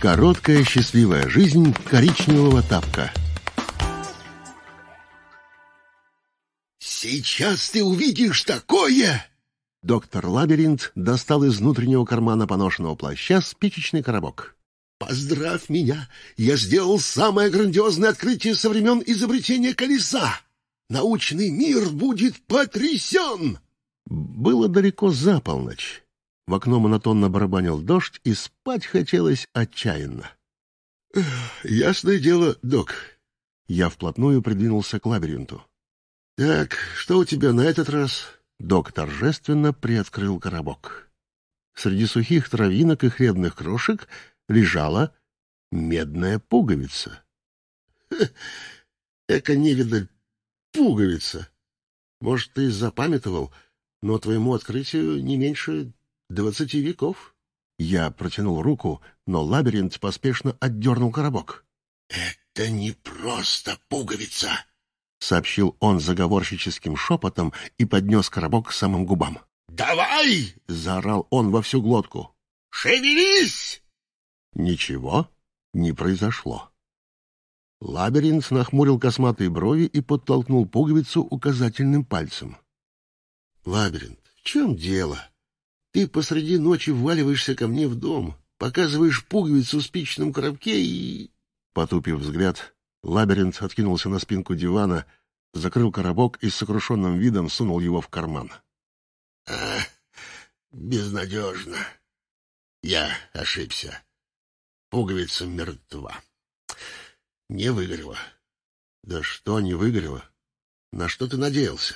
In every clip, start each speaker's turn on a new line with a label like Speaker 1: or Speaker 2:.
Speaker 1: Короткая счастливая жизнь коричневого тапка.
Speaker 2: «Сейчас ты увидишь такое!»
Speaker 1: Доктор Лабиринт достал из внутреннего кармана поношенного плаща спичечный коробок.
Speaker 2: «Поздравь меня! Я сделал самое грандиозное открытие со времен изобретения колеса! Научный мир будет потрясен!»
Speaker 1: Было далеко за полночь. В окно монотонно барабанил дождь, и спать хотелось отчаянно.
Speaker 2: «Ясное дело, док».
Speaker 1: Я вплотную придвинулся к лабиринту.
Speaker 2: «Так, что у тебя на этот раз?»
Speaker 1: Док торжественно приоткрыл коробок. Среди сухих травинок и хлебных крошек лежала медная пуговица.
Speaker 2: «Эка невидаль пуговица! Может, ты запамятовал, но твоему открытию не меньше двадцати веков.
Speaker 1: Я протянул руку, но лабиринт поспешно отдернул коробок.
Speaker 2: — Это не просто пуговица, —
Speaker 1: сообщил он заговорщическим шепотом и поднес коробок к самым губам.
Speaker 2: — Давай!
Speaker 1: — заорал он во всю глотку.
Speaker 2: — Шевелись!
Speaker 1: Ничего не произошло. Лабиринт нахмурил косматые брови и подтолкнул пуговицу указательным пальцем.
Speaker 2: — Лабиринт, в чем дело? — ты посреди ночи вваливаешься ко мне в дом, показываешь пуговицу в спичном коробке и...»
Speaker 1: Потупив взгляд, лабиринт откинулся на спинку дивана, закрыл коробок и с сокрушенным видом сунул его в карман.
Speaker 2: «А, безнадежно. Я ошибся. Пуговица мертва. Не выгорела. Да что не выгорела? На что ты надеялся?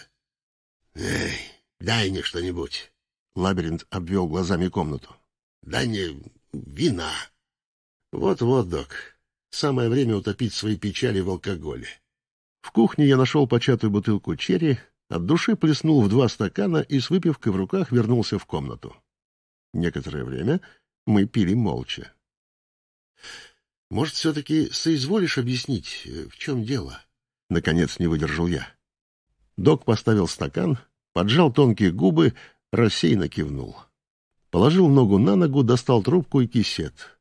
Speaker 2: Эй, дай мне что-нибудь.
Speaker 1: Лабиринт обвел глазами комнату.
Speaker 2: — Да не вина. Вот-вот, док. Самое время утопить свои печали в алкоголе.
Speaker 1: В кухне я нашел початую бутылку черри, от души плеснул в два стакана и с выпивкой в руках вернулся в комнату. Некоторое время мы пили молча.
Speaker 2: — Может, все-таки соизволишь объяснить, в чем дело?
Speaker 1: Наконец не выдержал я. Док поставил стакан, поджал тонкие губы, рассеянно кивнул. Положил ногу на ногу, достал трубку и кисет.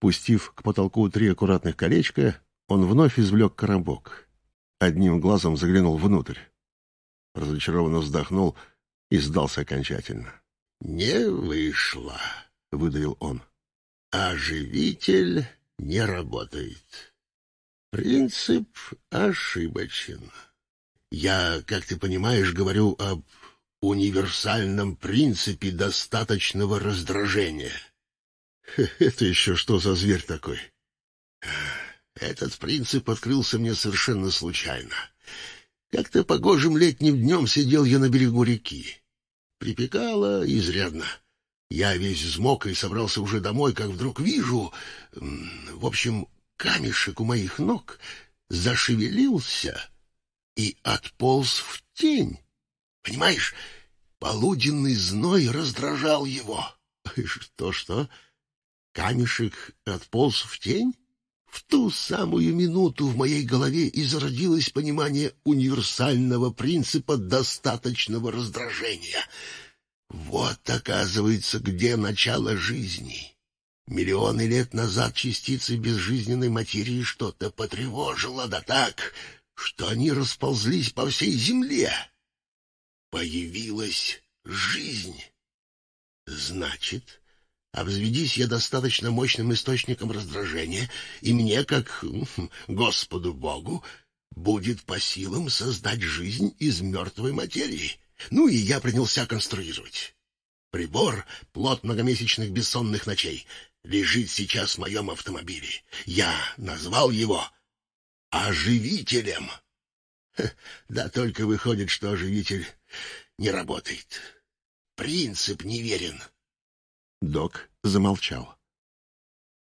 Speaker 1: Пустив к потолку три аккуратных колечка, он вновь извлек коробок. Одним глазом заглянул внутрь. Разочарованно вздохнул и сдался окончательно.
Speaker 2: — Не вышло, — выдавил он. — Оживитель не работает. Принцип ошибочен. Я, как ты понимаешь, говорю об универсальном принципе достаточного раздражения. Это еще что за зверь такой? Этот принцип открылся мне совершенно случайно. Как-то погожим летним днем сидел я на берегу реки. Припекало изрядно. Я весь взмок и собрался уже домой, как вдруг вижу... В общем, камешек у моих ног зашевелился и отполз в тень. Понимаешь, полуденный зной раздражал его. Что-что? Камешек отполз в тень? В ту самую минуту в моей голове и зародилось понимание универсального принципа достаточного раздражения. Вот, оказывается, где начало жизни. Миллионы лет назад частицы безжизненной материи что-то потревожило, да так, что они расползлись по всей земле. Появилась жизнь. Значит, обзведись я достаточно мощным источником раздражения, и мне, как Господу Богу, будет по силам создать жизнь из мертвой материи. Ну и я принялся конструировать. Прибор, плод многомесячных бессонных ночей, лежит сейчас в моем автомобиле. Я назвал его оживителем. Да только выходит, что оживитель не работает. Принцип неверен.
Speaker 1: Док замолчал.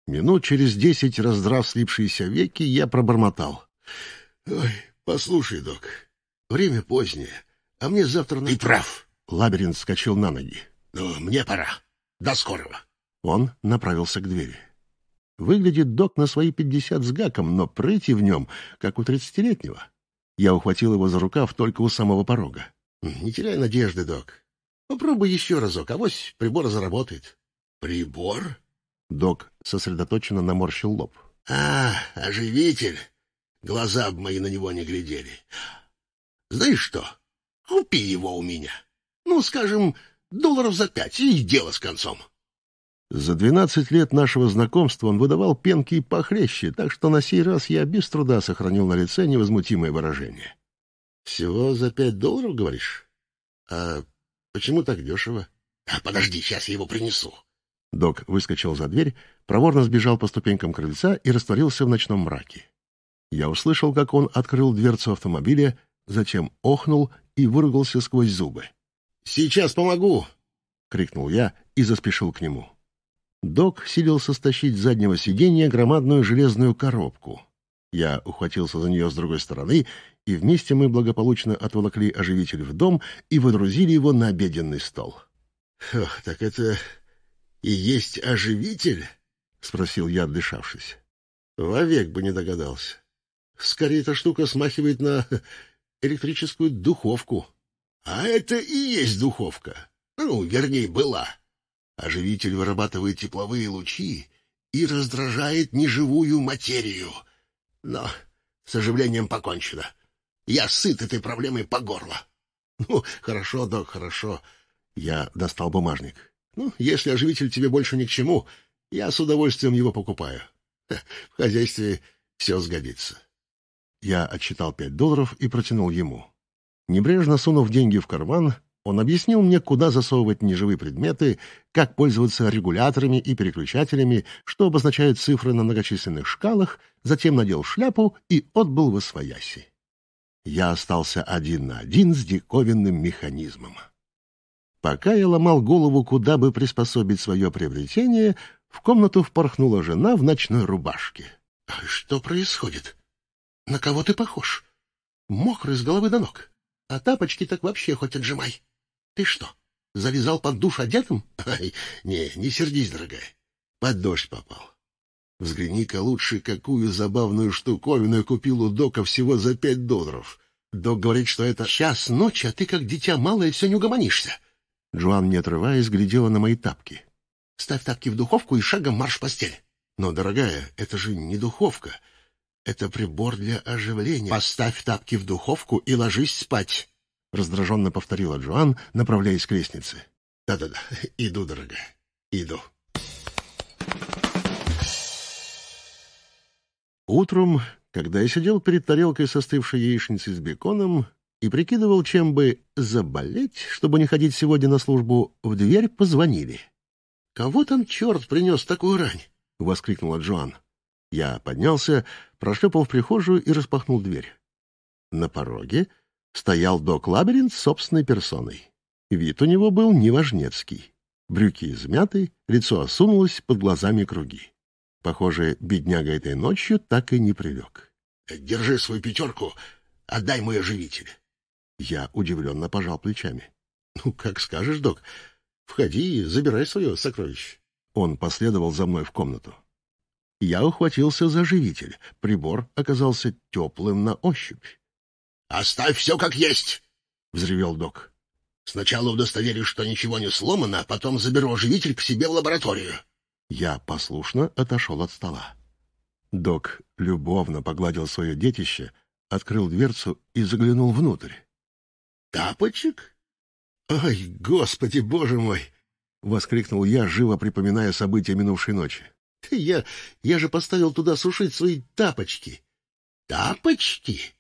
Speaker 1: Минут через десять, раздрав слипшиеся веки, я пробормотал.
Speaker 2: — Ой, послушай, док, время позднее, а мне завтра...
Speaker 1: Ты прав! Лабиринт вскочил на ноги.
Speaker 2: — Ну, мне пора. До скорого.
Speaker 1: Он направился к двери. Выглядит док на свои пятьдесят с гаком, но прыти в нем, как у тридцатилетнего. Я ухватил его за рукав только у самого порога.
Speaker 2: — Не теряй надежды, док. Попробуй еще разок, авось прибор заработает. — Прибор?
Speaker 1: Док сосредоточенно наморщил лоб.
Speaker 2: «А, оживитель! Глаза бы мои на него не глядели. Знаешь что? Купи его у меня. Ну, скажем, долларов за пять, и дело с концом».
Speaker 1: За двенадцать лет нашего знакомства он выдавал пенки и похлеще, так что на сей раз я без труда сохранил на лице невозмутимое выражение.
Speaker 2: — Всего за пять долларов, говоришь? А почему так дешево? — А подожди, сейчас я его принесу.
Speaker 1: Док выскочил за дверь, проворно сбежал по ступенькам крыльца и растворился в ночном мраке. Я услышал, как он открыл дверцу автомобиля, затем охнул и выругался сквозь зубы.
Speaker 2: — Сейчас помогу!
Speaker 1: — крикнул я и заспешил к нему. Док силился стащить с заднего сиденья громадную железную коробку. Я ухватился за нее с другой стороны, и вместе мы благополучно отволокли оживитель в дом и водрузили его на обеденный стол.
Speaker 2: — так это и есть оживитель? — спросил я, отдышавшись. — Вовек бы не догадался. Скорее, эта штука смахивает на электрическую духовку. А это и есть духовка. Ну, вернее, была. Оживитель вырабатывает тепловые лучи и раздражает неживую материю. Но с оживлением покончено. Я сыт этой проблемой по горло. Ну, хорошо, док, хорошо. Я достал бумажник. Ну, если оживитель тебе больше ни к чему, я с удовольствием его покупаю. В хозяйстве все сгодится.
Speaker 1: Я отсчитал пять долларов и протянул ему. Небрежно сунув деньги в карман, он объяснил мне, куда засовывать неживые предметы, как пользоваться регуляторами и переключателями, что обозначают цифры на многочисленных шкалах, затем надел шляпу и отбыл в освояси. Я остался один на один с диковинным механизмом. Пока я ломал голову, куда бы приспособить свое приобретение, в комнату впорхнула жена в ночной рубашке.
Speaker 2: — Что происходит? На кого ты похож? Мокрый с головы до ног. А тапочки так вообще хоть отжимай. Ты что, залезал под душ одетым? Не, не сердись, дорогая. Под дождь попал. Взгляни-ка лучше, какую забавную штуковину я купил у Дока всего за пять долларов. Док говорит, что это час ночи, а ты как дитя малое все не угомонишься.
Speaker 1: Джоан, не отрываясь, глядела на мои тапки.
Speaker 2: Ставь тапки в духовку и шагом марш в постель. Но, дорогая, это же не духовка. Это прибор для оживления. Поставь тапки в духовку и ложись спать.
Speaker 1: — раздраженно повторила Джоан, направляясь к лестнице.
Speaker 2: «Да-да-да, иду, дорогая, иду».
Speaker 1: Утром, когда я сидел перед тарелкой со остывшей яичницей с беконом и прикидывал, чем бы заболеть, чтобы не ходить сегодня на службу, в дверь позвонили.
Speaker 2: «Кого там черт принес такую рань?»
Speaker 1: — воскликнула Джоан. Я поднялся, прошлепал в прихожую и распахнул дверь. На пороге стоял док Лаберинт с собственной персоной. Вид у него был неважнецкий. Брюки измяты, лицо осунулось, под глазами круги. Похоже, бедняга этой ночью так и не прилег.
Speaker 2: — Держи свою пятерку, отдай мой оживитель.
Speaker 1: Я удивленно пожал плечами.
Speaker 2: — Ну, как скажешь, док. Входи и забирай свое сокровище.
Speaker 1: Он последовал за мной в комнату. Я ухватился за оживитель. Прибор оказался теплым на ощупь.
Speaker 2: «Оставь все как есть!» — взревел док. «Сначала удостоверюсь, что ничего не сломано, а потом заберу оживитель к себе в лабораторию».
Speaker 1: Я послушно отошел от стола. Док любовно погладил свое детище, открыл дверцу и заглянул внутрь.
Speaker 2: «Тапочек? Ой, господи, боже мой!»
Speaker 1: — воскликнул я, живо припоминая события минувшей ночи.
Speaker 2: «Я... я же поставил туда сушить свои тапочки». «Тапочки?»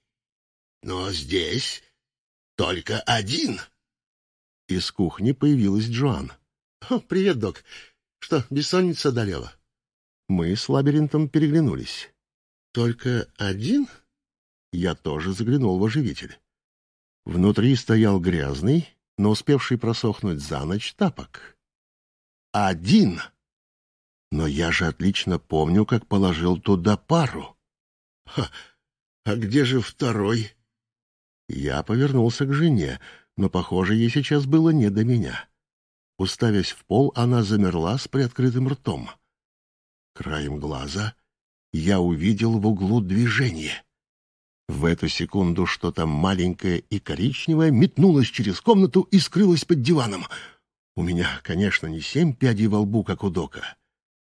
Speaker 2: Но здесь только один.
Speaker 1: Из кухни появилась Джоан.
Speaker 2: — Привет, док. Что, бессонница одолела?
Speaker 1: Мы с лабиринтом переглянулись.
Speaker 2: — Только один?
Speaker 1: Я тоже заглянул в оживитель. Внутри стоял грязный, но успевший просохнуть за ночь тапок. Один! Но я же отлично помню, как положил туда пару.
Speaker 2: — А где же второй?
Speaker 1: Я повернулся к жене, но, похоже, ей сейчас было не до меня. Уставясь в пол, она замерла с приоткрытым ртом. Краем глаза я увидел в углу движение. В эту секунду что-то маленькое и коричневое метнулось через комнату и скрылось под диваном. У меня, конечно, не семь пядей во лбу, как у Дока.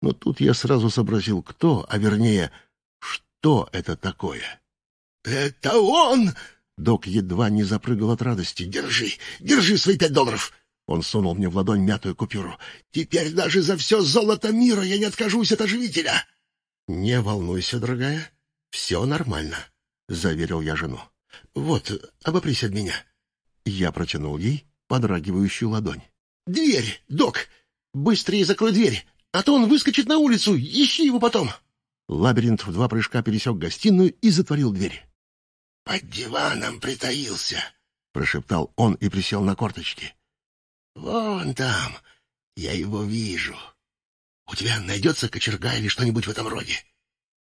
Speaker 1: Но тут я сразу сообразил, кто, а вернее, что это такое.
Speaker 2: «Это он!»
Speaker 1: Док едва не запрыгал от радости.
Speaker 2: «Держи, держи свои пять долларов!»
Speaker 1: Он сунул мне в ладонь мятую купюру.
Speaker 2: «Теперь даже за все золото мира я не откажусь от оживителя!»
Speaker 1: «Не волнуйся, дорогая, все нормально», — заверил я жену. «Вот, обопрись от меня». Я протянул ей подрагивающую ладонь.
Speaker 2: «Дверь, док! Быстрее закрой дверь, а то он выскочит на улицу, ищи его потом!»
Speaker 1: Лабиринт в два прыжка пересек гостиную и затворил дверь.
Speaker 2: «Под диваном притаился», —
Speaker 1: прошептал он и присел на корточки.
Speaker 2: «Вон там, я его вижу. У тебя найдется кочерга или что-нибудь в этом роде?»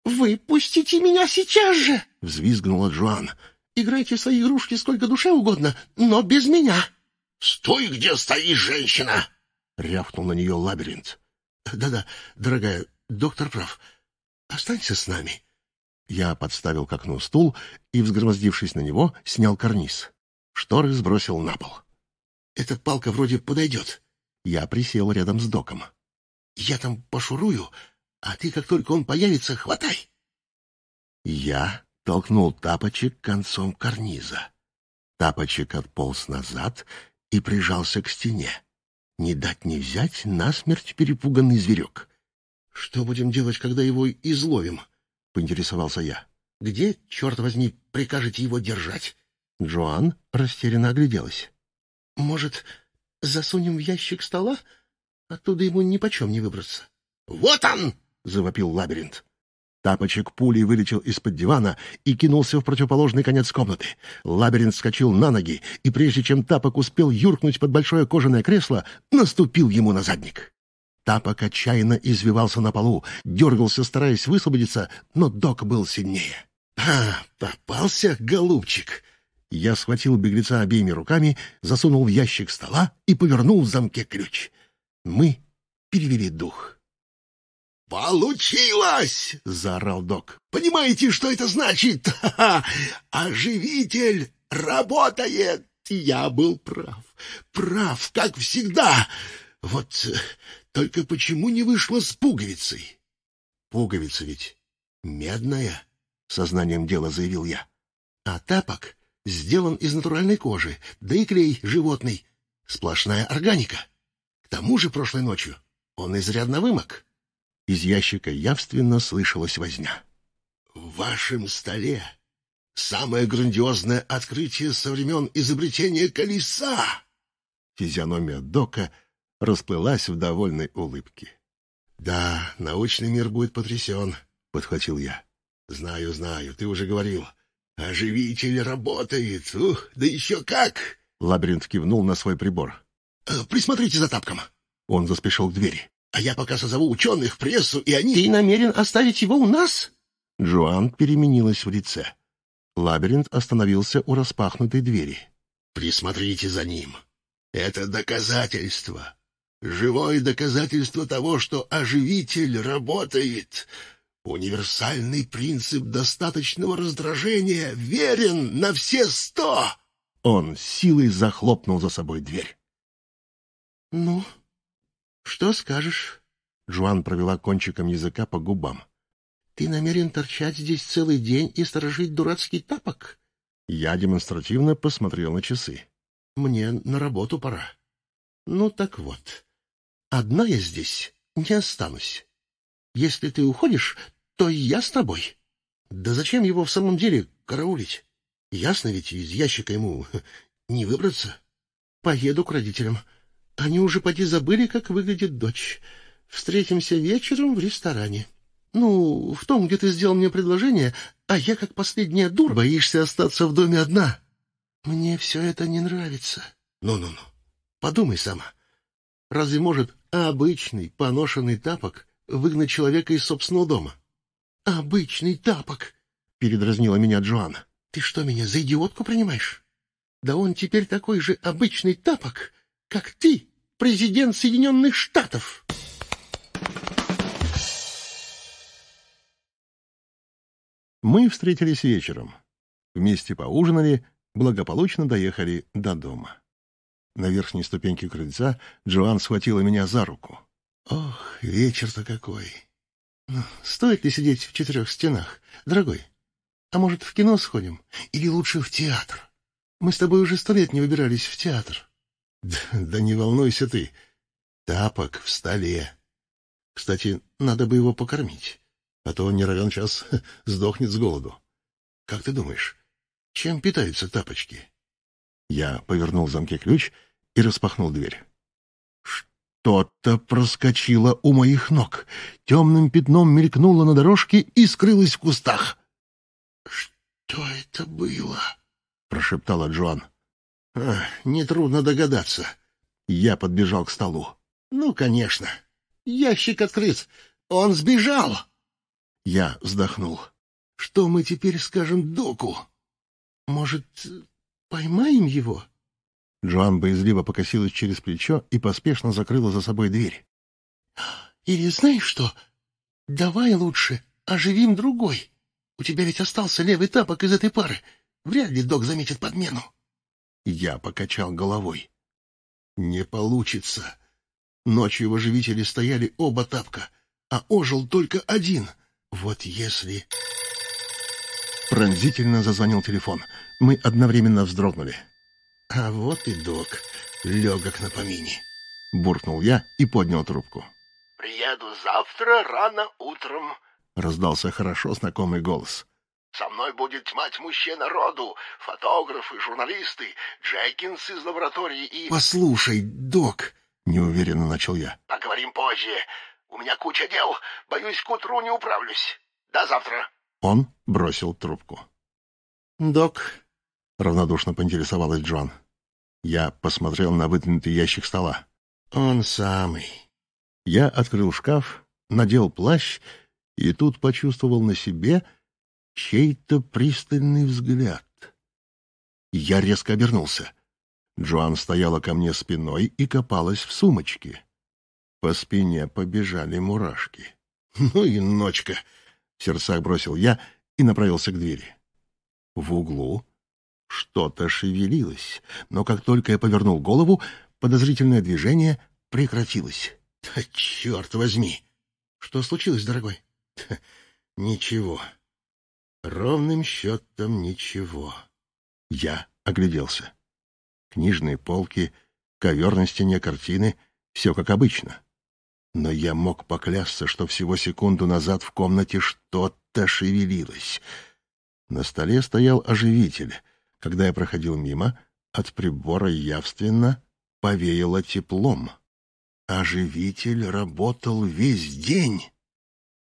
Speaker 2: «Выпустите меня сейчас же!» — взвизгнула Джоан. «Играйте в свои игрушки сколько душе угодно, но без меня!» «Стой, где стоишь, женщина!»
Speaker 1: — рявкнул на нее лабиринт. «Да-да, дорогая, доктор прав. Останься с нами». Я подставил к окну стул и, взгромоздившись на него, снял карниз. Шторы сбросил на пол.
Speaker 2: «Эта палка вроде подойдет».
Speaker 1: Я присел рядом с доком.
Speaker 2: «Я там пошурую, а ты, как только он появится, хватай».
Speaker 1: Я толкнул тапочек концом карниза. Тапочек отполз назад и прижался к стене. Не дать не взять насмерть перепуганный зверек.
Speaker 2: «Что будем делать, когда его изловим?»
Speaker 1: — поинтересовался я.
Speaker 2: «Где, черт возьми, прикажете его держать?»
Speaker 1: Джоан растерянно огляделась.
Speaker 2: «Может, засунем в ящик стола? Оттуда ему нипочем не выбраться». «Вот он!» — завопил лабиринт.
Speaker 1: Тапочек пулей вылетел из-под дивана и кинулся в противоположный конец комнаты. Лабиринт вскочил на ноги, и прежде чем Тапок успел юркнуть под большое кожаное кресло, наступил ему на задник. Тапок отчаянно извивался на полу, дергался, стараясь высвободиться, но док был сильнее.
Speaker 2: «А, попался, голубчик!»
Speaker 1: Я схватил беглеца обеими руками, засунул в ящик стола и повернул в замке ключ. Мы перевели дух.
Speaker 2: «Получилось!» — заорал док. «Понимаете, что это значит? Ха-ха! Оживитель работает! Я был прав. Прав, как всегда. Вот только почему не вышло с пуговицей?
Speaker 1: Пуговица ведь медная, сознанием дела заявил я. А тапок сделан из натуральной кожи, да и клей животный. Сплошная органика. К тому же прошлой ночью он изрядно вымок. Из ящика явственно слышалась возня.
Speaker 2: «В вашем столе самое грандиозное открытие со времен изобретения колеса!»
Speaker 1: Физиономия Дока — расплылась в довольной улыбке.
Speaker 2: «Да, научный мир будет потрясен», — подхватил я.
Speaker 1: «Знаю, знаю, ты уже говорил.
Speaker 2: Оживитель работает, ух, да еще как!»
Speaker 1: Лабиринт кивнул на свой прибор.
Speaker 2: «Э, «Присмотрите за тапком».
Speaker 1: Он заспешил к двери.
Speaker 2: «А я пока созову ученых, прессу, и они...»
Speaker 1: «Ты намерен оставить его у нас?» Джоан переменилась в лице. Лабиринт остановился у распахнутой двери.
Speaker 2: «Присмотрите за ним. Это доказательство. Живое доказательство того, что оживитель работает. Универсальный принцип достаточного раздражения верен на все сто.
Speaker 1: Он силой захлопнул за собой дверь.
Speaker 2: — Ну, что скажешь?
Speaker 1: Жуан провела кончиком языка по губам.
Speaker 2: — Ты намерен торчать здесь целый день и сторожить дурацкий тапок?
Speaker 1: Я демонстративно посмотрел на часы.
Speaker 2: — Мне на работу пора. — Ну так вот. Одна я здесь не останусь. Если ты уходишь, то я с тобой. Да зачем его в самом деле караулить? Ясно ведь, из ящика ему не выбраться. Поеду к родителям. Они уже поди забыли, как выглядит дочь. Встретимся вечером в ресторане. Ну, в том, где ты сделал мне предложение, а я, как последняя дура, боишься остаться в доме одна. Мне все это не нравится. Ну-ну-ну, подумай сама. Разве может обычный поношенный тапок выгнать человека из собственного дома? «Обычный тапок!» — передразнила меня Джоанна. «Ты что, меня за идиотку принимаешь? Да он теперь такой же обычный тапок, как ты, президент Соединенных Штатов!»
Speaker 1: Мы встретились вечером. Вместе поужинали, благополучно доехали до дома. На верхней ступеньке крыльца Джоан схватила меня за руку.
Speaker 2: Ох, вечер-то какой. Ну, стоит ли сидеть в четырех стенах, дорогой? А может, в кино сходим? Или лучше в театр? Мы с тобой уже сто лет не выбирались в театр. Да, да не волнуйся ты. Тапок в столе. Кстати, надо бы его покормить, а то он не сдохнет с голоду. Как ты думаешь, чем питаются тапочки?
Speaker 1: Я повернул в замке ключ и распахнул дверь. Что-то проскочило у моих ног, темным пятном мелькнуло на дорожке и скрылось в кустах.
Speaker 2: — Что это было?
Speaker 1: — прошептала Джоан.
Speaker 2: А, — Нетрудно догадаться.
Speaker 1: Я подбежал к столу.
Speaker 2: — Ну, конечно. Ящик открыт. Он сбежал.
Speaker 1: Я вздохнул.
Speaker 2: — Что мы теперь скажем доку? Может, поймаем его?
Speaker 1: Джоан боязливо покосилась через плечо и поспешно закрыла за собой дверь.
Speaker 2: — Или знаешь что? Давай лучше оживим другой. У тебя ведь остался левый тапок из этой пары. Вряд ли док заметит подмену.
Speaker 1: Я покачал головой.
Speaker 2: Не получится. Ночью в оживителе стояли оба тапка, а ожил только один. Вот если...
Speaker 1: Пронзительно зазвонил телефон. Мы одновременно вздрогнули.
Speaker 2: — А вот и док, легок на помине.
Speaker 1: — буркнул я и поднял трубку.
Speaker 2: — Приеду завтра рано утром, —
Speaker 1: раздался хорошо знакомый голос.
Speaker 2: Со мной будет тьма тьмущая народу, фотографы, журналисты, Джекинс из лаборатории и... — Послушай, док, —
Speaker 1: неуверенно начал я.
Speaker 2: — Поговорим позже. У меня куча дел. Боюсь, к утру не управлюсь. До завтра.
Speaker 1: Он бросил трубку.
Speaker 2: — Док, —
Speaker 1: равнодушно поинтересовалась Джон. Я посмотрел на выдвинутый ящик стола.
Speaker 2: — Он самый.
Speaker 1: Я открыл шкаф, надел плащ и тут почувствовал на себе чей-то пристальный взгляд. Я резко обернулся. Джоан стояла ко мне спиной и копалась в сумочке. По спине побежали мурашки.
Speaker 2: «Ну и ночка!»
Speaker 1: — в сердцах бросил я и направился к двери. В углу что-то шевелилось, но как только я повернул голову, подозрительное движение прекратилось.
Speaker 2: Черт возьми! Что случилось, дорогой? Ничего. Ровным счетом ничего.
Speaker 1: Я огляделся. Книжные полки, ковер на стене картины — все как обычно. Но я мог поклясться, что всего секунду назад в комнате что-то шевелилось. На столе стоял оживитель — когда я проходил мимо, от прибора явственно повеяло теплом. Оживитель работал весь день.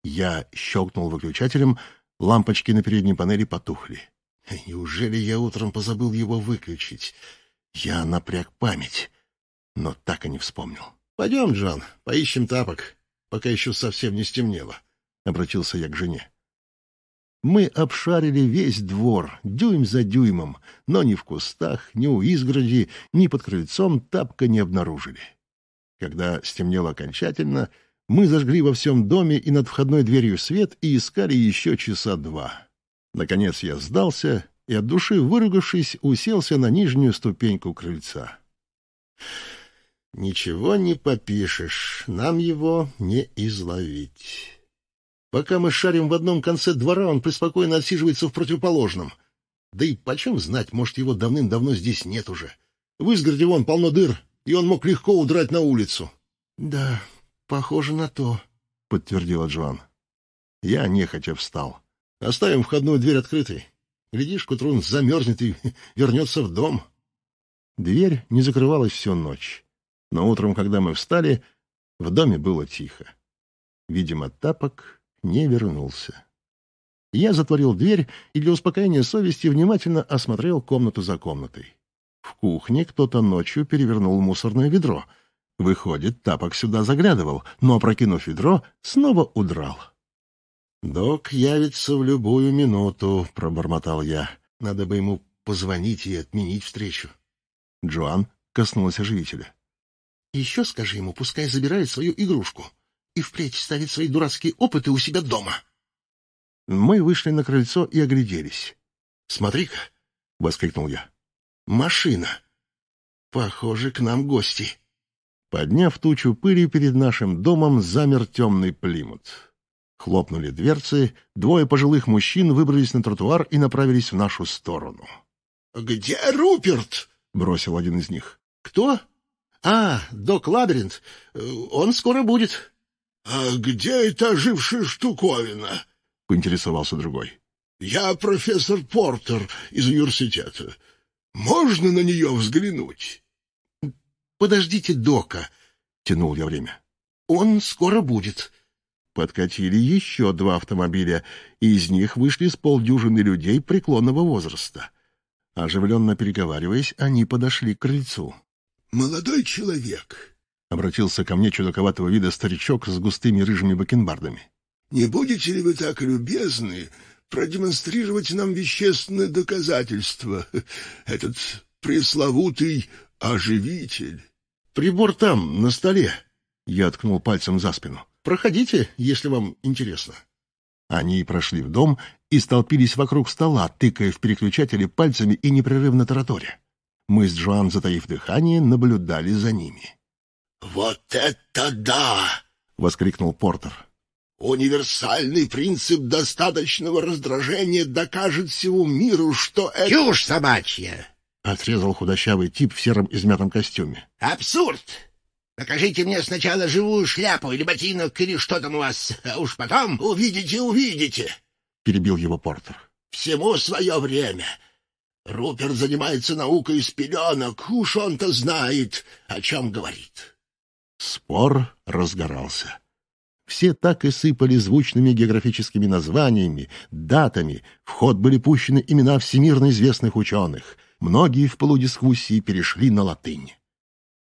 Speaker 1: Я щелкнул выключателем, лампочки на передней панели потухли.
Speaker 2: Неужели я утром позабыл его выключить?
Speaker 1: Я напряг память, но так и не вспомнил.
Speaker 2: — Пойдем, Джон, поищем тапок, пока еще совсем не стемнело, —
Speaker 1: обратился я к жене. Мы обшарили весь двор, дюйм за дюймом, но ни в кустах, ни у изгороди, ни под крыльцом тапка не обнаружили. Когда стемнело окончательно, мы зажгли во всем доме и над входной дверью свет и искали еще часа два. Наконец я сдался и, от души выругавшись, уселся на нижнюю ступеньку крыльца.
Speaker 2: «Ничего не попишешь, нам его не изловить». Пока мы шарим в одном конце двора, он преспокойно отсиживается в противоположном. Да и почем знать, может, его давным-давно здесь нет уже. В изгороде вон полно дыр, и он мог легко удрать на улицу. — Да, похоже на то, — подтвердила Джоан.
Speaker 1: Я нехотя встал.
Speaker 2: — Оставим входную дверь открытой. Глядишь, к утру он замерзнет и вернется в дом.
Speaker 1: Дверь не закрывалась всю ночь. Но утром, когда мы встали, в доме было тихо. Видимо, тапок не вернулся. Я затворил дверь и для успокоения совести внимательно осмотрел комнату за комнатой. В кухне кто-то ночью перевернул мусорное ведро. Выходит, тапок сюда заглядывал, но, опрокинув ведро, снова удрал.
Speaker 2: «Док явится в любую минуту», — пробормотал я. «Надо бы ему позвонить и отменить встречу».
Speaker 1: Джоан коснулась оживителя.
Speaker 2: «Еще скажи ему, пускай забирает свою игрушку и впредь ставит свои дурацкие опыты у себя дома.
Speaker 1: Мы вышли на крыльцо и огляделись.
Speaker 2: — Смотри-ка!
Speaker 1: — воскликнул я.
Speaker 2: — Машина! Похоже, к нам гости.
Speaker 1: Подняв тучу пыли перед нашим домом, замер темный плимут. Хлопнули дверцы, двое пожилых мужчин выбрались на тротуар и направились в нашу сторону.
Speaker 2: — Где Руперт?
Speaker 1: — бросил один из них.
Speaker 2: — Кто? — А, док Лабиринт. Он скоро будет. — А где эта ожившая штуковина?
Speaker 1: — поинтересовался другой.
Speaker 2: — Я профессор Портер из университета. Можно на нее взглянуть? — Подождите Дока, — тянул я время. — Он скоро будет.
Speaker 1: Подкатили еще два автомобиля, и из них вышли с полдюжины людей преклонного возраста. Оживленно переговариваясь, они подошли к крыльцу.
Speaker 2: — Молодой человек, —
Speaker 1: обратился ко мне чудаковатого вида старичок с густыми рыжими бакенбардами.
Speaker 2: — не будете ли вы так любезны продемонстрировать нам вещественное доказательство, этот пресловутый оживитель?
Speaker 1: Прибор там, на столе. Я ткнул пальцем за спину. Проходите, если вам интересно. Они прошли в дом и столпились вокруг стола, тыкая в переключатели пальцами и непрерывно тараторя. Мы с Джоан, затаив дыхание, наблюдали за ними.
Speaker 2: «Вот это да!» — воскликнул Портер. «Универсальный принцип достаточного раздражения докажет всему миру, что это...»
Speaker 3: «Чушь собачья!»
Speaker 1: Отрезал худощавый тип в сером измятом костюме.
Speaker 3: «Абсурд! Покажите мне сначала живую шляпу или ботинок, или что там у вас, а уж потом увидите, увидите!»
Speaker 1: Перебил его Портер.
Speaker 2: «Всему свое время. Руперт занимается наукой из пеленок, уж он-то знает, о чем говорит».
Speaker 1: Спор разгорался. Все так и сыпали звучными географическими названиями, датами, в ход были пущены имена всемирно известных ученых — многие в полудискуссии перешли на латынь.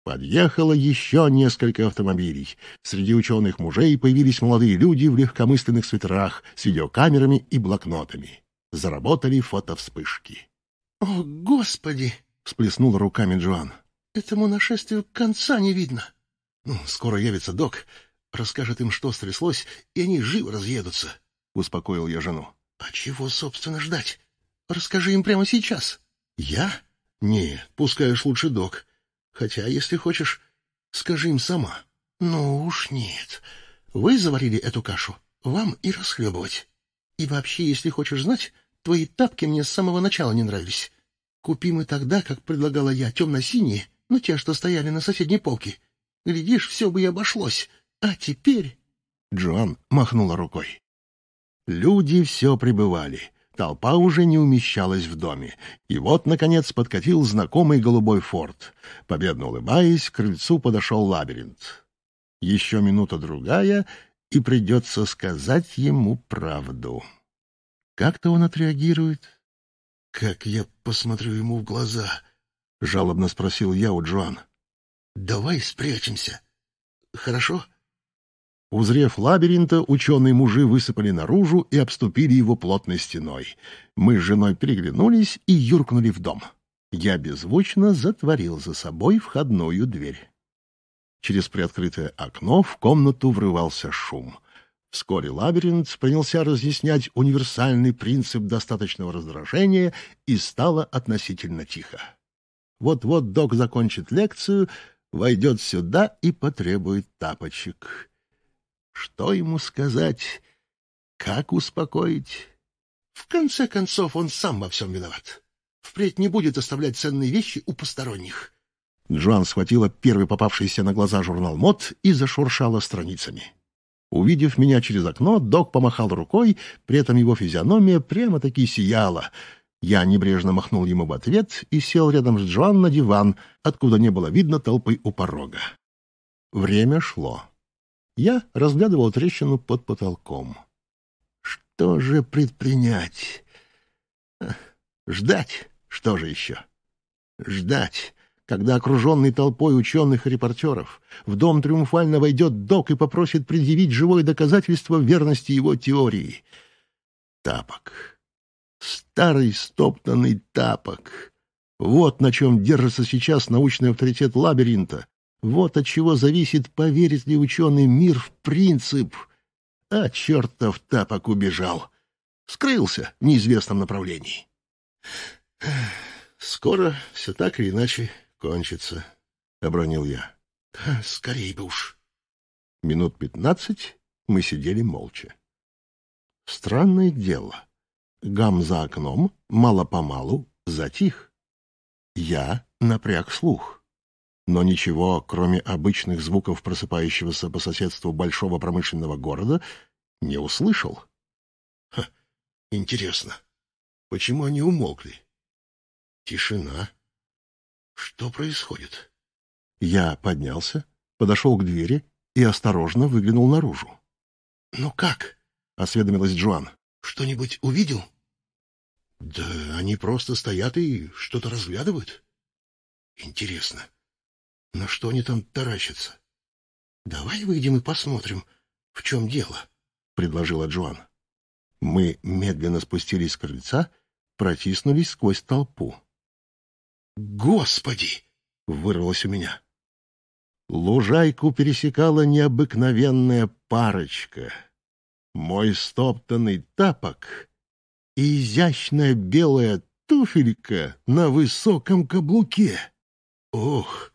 Speaker 1: Подъехало еще несколько автомобилей. Среди ученых мужей появились молодые люди в легкомысленных свитерах с видеокамерами и блокнотами. Заработали фотовспышки.
Speaker 4: — О, Господи!
Speaker 1: — всплеснул руками Джоан.
Speaker 4: — Этому нашествию конца не видно.
Speaker 1: — скоро явится док, расскажет им, что стряслось, и они живо разъедутся, — успокоил я жену.
Speaker 4: — А чего, собственно, ждать? Расскажи им прямо сейчас.
Speaker 1: «Я? Не, пускай уж лучше док. Хотя, если хочешь, скажи им сама».
Speaker 4: «Ну уж нет. Вы заварили эту кашу, вам и расхлебывать. И вообще, если хочешь знать, твои тапки мне с самого начала не нравились. Купи мы тогда, как предлагала я, темно-синие, ну те, что стояли на соседней полке. Глядишь, все бы и обошлось. А теперь...»
Speaker 1: Джоан махнула рукой. Люди все прибывали. Толпа уже не умещалась в доме. И вот, наконец, подкатил знакомый голубой форт. Победно улыбаясь, к крыльцу подошел лабиринт. Еще минута-другая, и придется сказать ему правду. Как-то он отреагирует. — Как я посмотрю ему в глаза? — жалобно спросил я у Джоан. — Давай спрячемся. Хорошо? — Узрев лабиринта, ученые-мужи высыпали наружу и обступили его плотной стеной. Мы с женой переглянулись и юркнули в дом. Я беззвучно затворил за собой входную дверь. Через приоткрытое окно в комнату врывался шум. Вскоре лабиринт принялся разъяснять универсальный принцип достаточного раздражения и стало относительно тихо. Вот-вот док закончит лекцию, войдет сюда и потребует тапочек. Что ему сказать? Как успокоить? В конце концов, он сам во всем виноват. Впредь не будет оставлять ценные вещи у посторонних. Джоан схватила первый попавшийся на глаза журнал мод и зашуршала страницами. Увидев меня через окно, док помахал рукой, при этом его физиономия прямо-таки сияла. Я небрежно махнул ему в ответ и сел рядом с Джоан на диван, откуда не было видно толпы у порога. Время шло. Я разглядывал трещину под потолком. Что же предпринять? Ждать. Что же еще? Ждать, когда окруженный толпой ученых и репортеров в дом триумфально войдет док и попросит предъявить живое доказательство верности его теории. Тапок. Старый стоптанный тапок. Вот на чем держится сейчас научный авторитет лабиринта, вот от чего зависит, поверит ли ученый мир в принцип. А чертов тапок убежал. Скрылся в неизвестном направлении. Скоро все так или иначе кончится, — обронил я.
Speaker 4: Скорей бы уж.
Speaker 1: Минут пятнадцать мы сидели молча. Странное дело. Гам за окном мало-помалу затих. Я напряг слух. Но ничего, кроме обычных звуков просыпающегося по соседству большого промышленного города, не услышал.
Speaker 4: Ха, интересно, почему они умолкли? Тишина. Что происходит?
Speaker 1: Я поднялся, подошел к двери и осторожно выглянул наружу.
Speaker 4: — Ну как?
Speaker 1: — осведомилась Джоан.
Speaker 4: — Что-нибудь увидел?
Speaker 1: — Да они просто стоят и что-то разглядывают.
Speaker 4: — Интересно, на что они там таращатся? — Давай выйдем и посмотрим, в чем дело, — предложила Джоан.
Speaker 1: Мы медленно спустились с крыльца, протиснулись сквозь толпу.
Speaker 4: «Господи!» — вырвалось у меня.
Speaker 1: Лужайку пересекала необыкновенная парочка. Мой стоптанный тапок и изящная белая туфелька на высоком каблуке.
Speaker 4: «Ох,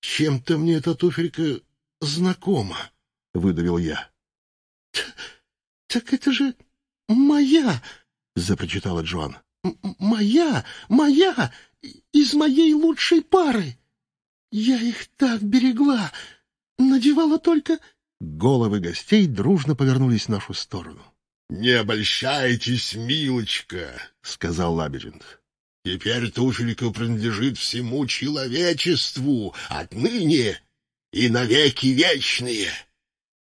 Speaker 4: чем-то мне эта туфелька знакома», — выдавил я. «Так это же моя!» — запрочитала Джоан. «Моя! Моя! Из моей лучшей пары! Я их так берегла! Надевала только...»
Speaker 1: Головы гостей дружно повернулись в нашу сторону.
Speaker 2: «Не обольщайтесь, милочка!» — сказал лабиринт. «Теперь туфелька принадлежит всему человечеству, отныне и навеки вечные!»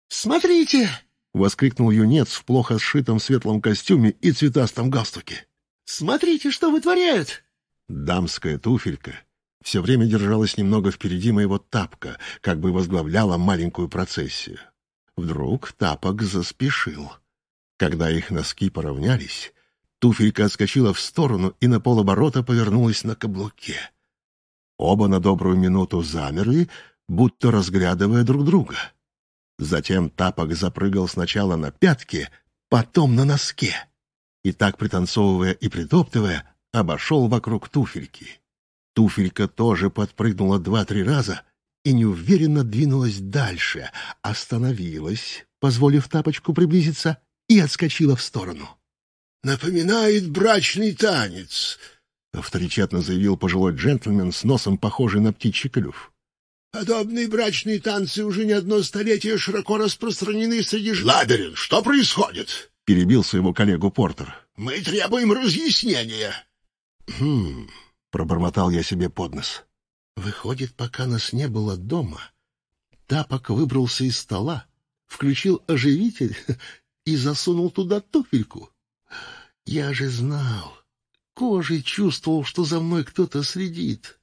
Speaker 4: «Смотрите!»
Speaker 1: — воскликнул юнец в плохо сшитом светлом костюме и цветастом галстуке.
Speaker 4: Смотрите, что вытворяют!»
Speaker 1: Дамская туфелька все время держалась немного впереди моего тапка, как бы возглавляла маленькую процессию. Вдруг тапок заспешил. Когда их носки поравнялись, туфелька отскочила в сторону и на полоборота повернулась на каблуке. Оба на добрую минуту замерли, будто разглядывая друг друга. Затем тапок запрыгал сначала на пятке, потом на носке и так, пританцовывая и притоптывая, обошел вокруг туфельки. Туфелька тоже подпрыгнула два-три раза и неуверенно двинулась дальше, остановилась, позволив тапочку приблизиться, и отскочила в сторону.
Speaker 2: «Напоминает брачный танец», —
Speaker 1: авторитетно заявил пожилой джентльмен с носом, похожий на птичий клюв.
Speaker 2: «Подобные брачные танцы уже не одно столетие широко распространены среди ж... Ладерин, что происходит?»
Speaker 1: — перебил своего коллегу Портер.
Speaker 2: «Мы требуем разъяснения».
Speaker 1: «Хм...» — пробормотал я себе под нос.
Speaker 4: «Выходит, пока нас не было дома, Тапок выбрался из стола, включил оживитель и засунул туда туфельку. Я же знал, кожей чувствовал, что за мной кто-то следит.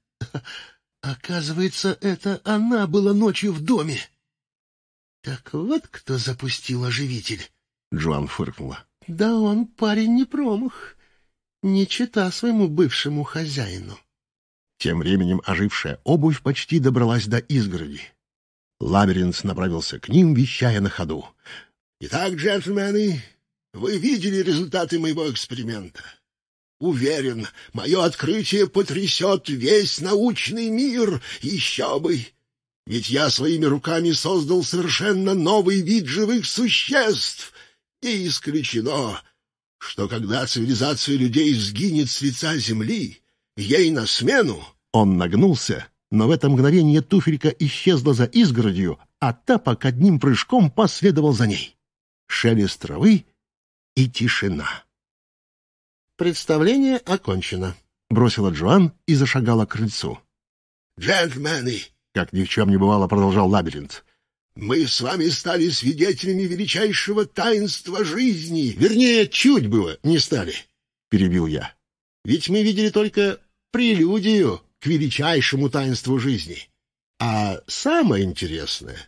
Speaker 4: Оказывается, это она была ночью в доме. Так вот кто запустил оживитель.
Speaker 1: Джоан фыркнула.
Speaker 4: Да он парень не промах, не чита своему бывшему хозяину.
Speaker 1: Тем временем ожившая обувь почти добралась до изгороди. Лабиринт направился к ним, вещая на ходу.
Speaker 2: «Итак, джентльмены, вы видели результаты моего эксперимента. Уверен, мое открытие потрясет весь научный мир. Еще бы! Ведь я своими руками создал совершенно новый вид живых существ. И исключено, что когда цивилизация людей сгинет с лица земли, ей на смену...
Speaker 1: Он нагнулся, но в это мгновение туфелька исчезла за изгородью, а тапок одним прыжком последовал за ней. Шелест травы и тишина.
Speaker 4: «Представление окончено», —
Speaker 1: бросила Джоан и зашагала к крыльцу.
Speaker 2: «Джентльмены!»
Speaker 1: — как ни в чем не бывало, продолжал лабиринт.
Speaker 2: «Мы с вами стали свидетелями величайшего таинства жизни!»
Speaker 1: «Вернее, чуть было не стали», — перебил я. «Ведь мы видели только прелюдию к величайшему таинству жизни. А самое интересное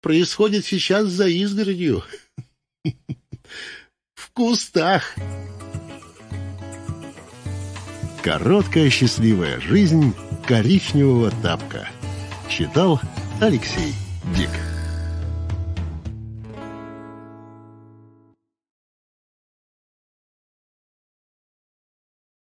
Speaker 1: происходит сейчас за изгородью, в кустах». Короткая счастливая жизнь коричневого тапка. Читал Алексей Дик.